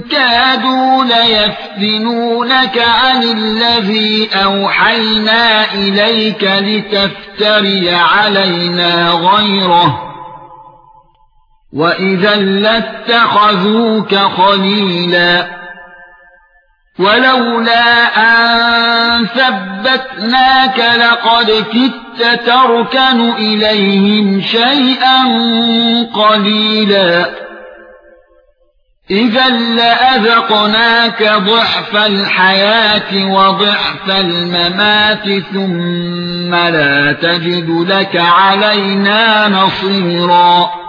كَادُوا لَيَفْتِنُونَكَ عَنِ الَّذِي أَوْحَيْنَا إِلَيْكَ لِتَفْتَرِيَ عَلَيْنَا غَيْرَهُ. وَإِذًا لَّاتَّخَذُوكَ خَلِيلًا وَلَوْلَا أَن ثَبَّتْنَاكَ لَقَدْ كِدتَّ تَرْكَنُ إِلَيْهِمْ شَيْئًا قَلِيلًا. إذا لأذقناك ضعف الحياة وضعف الممات ثم لا تجد لك علينا نصيرا.